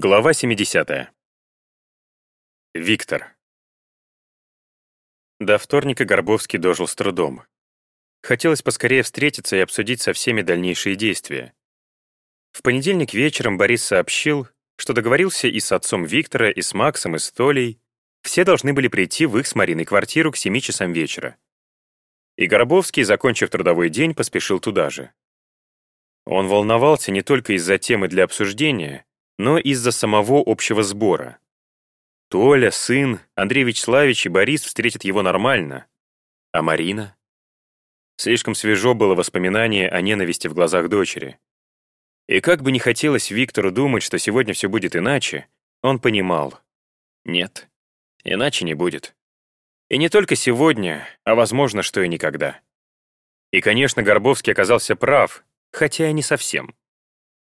Глава 70. Виктор. До вторника Горбовский дожил с трудом. Хотелось поскорее встретиться и обсудить со всеми дальнейшие действия. В понедельник вечером Борис сообщил, что договорился и с отцом Виктора, и с Максом, и с Толей. Все должны были прийти в их с Мариной квартиру к 7 часам вечера. И Горбовский, закончив трудовой день, поспешил туда же. Он волновался не только из-за темы для обсуждения, но из-за самого общего сбора. Толя, сын, Андрей Вячеславович и Борис встретят его нормально. А Марина? Слишком свежо было воспоминание о ненависти в глазах дочери. И как бы не хотелось Виктору думать, что сегодня все будет иначе, он понимал. Нет, иначе не будет. И не только сегодня, а возможно, что и никогда. И, конечно, Горбовский оказался прав, хотя и не совсем.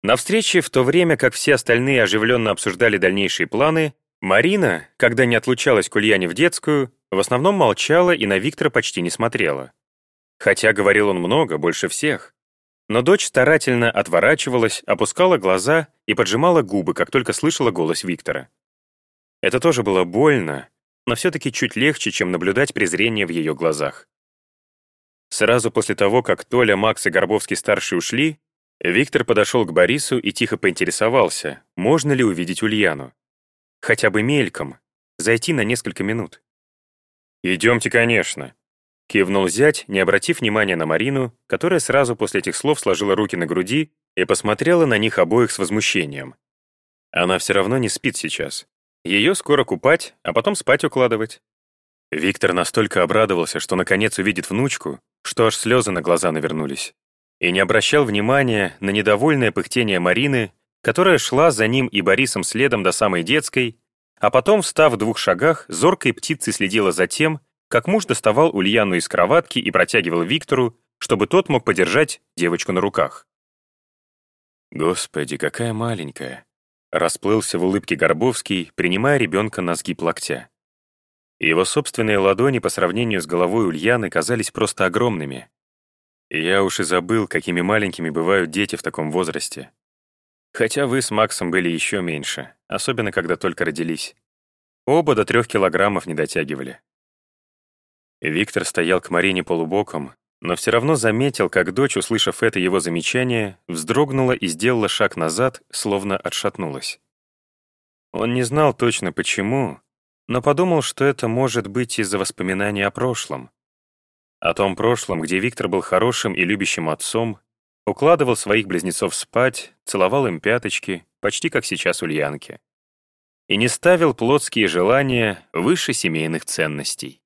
На встрече, в то время как все остальные оживленно обсуждали дальнейшие планы, Марина, когда не отлучалась к Ульяне в детскую, в основном молчала и на Виктора почти не смотрела. Хотя говорил он много, больше всех. Но дочь старательно отворачивалась, опускала глаза и поджимала губы, как только слышала голос Виктора. Это тоже было больно, но все-таки чуть легче, чем наблюдать презрение в ее глазах. Сразу после того, как Толя, Макс и Горбовский-старший ушли, Виктор подошел к Борису и тихо поинтересовался, можно ли увидеть Ульяну. Хотя бы мельком, зайти на несколько минут. «Идемте, конечно», — кивнул зять, не обратив внимания на Марину, которая сразу после этих слов сложила руки на груди и посмотрела на них обоих с возмущением. Она все равно не спит сейчас. Ее скоро купать, а потом спать укладывать. Виктор настолько обрадовался, что наконец увидит внучку, что аж слезы на глаза навернулись и не обращал внимания на недовольное пыхтение Марины, которая шла за ним и Борисом следом до самой детской, а потом, встав в двух шагах, зоркой птицей следила за тем, как муж доставал Ульяну из кроватки и протягивал Виктору, чтобы тот мог подержать девочку на руках. «Господи, какая маленькая!» Расплылся в улыбке Горбовский, принимая ребенка на сгиб локтя. Его собственные ладони по сравнению с головой Ульяны казались просто огромными. Я уж и забыл, какими маленькими бывают дети в таком возрасте. Хотя вы с Максом были еще меньше, особенно когда только родились. Оба до трех килограммов не дотягивали. Виктор стоял к Марине полубоком, но все равно заметил, как дочь, услышав это его замечание, вздрогнула и сделала шаг назад, словно отшатнулась. Он не знал точно почему, но подумал, что это может быть из-за воспоминаний о прошлом. О том прошлом, где Виктор был хорошим и любящим отцом, укладывал своих близнецов спать, целовал им пяточки, почти как сейчас Ульянке. И не ставил плотские желания выше семейных ценностей.